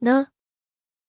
な、